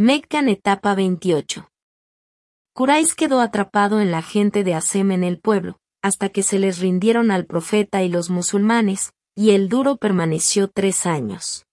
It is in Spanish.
Meccan etapa 28. Curáis quedó atrapado en la gente de Asem en el pueblo, hasta que se les rindieron al profeta y los musulmanes, y el duro permaneció tres años.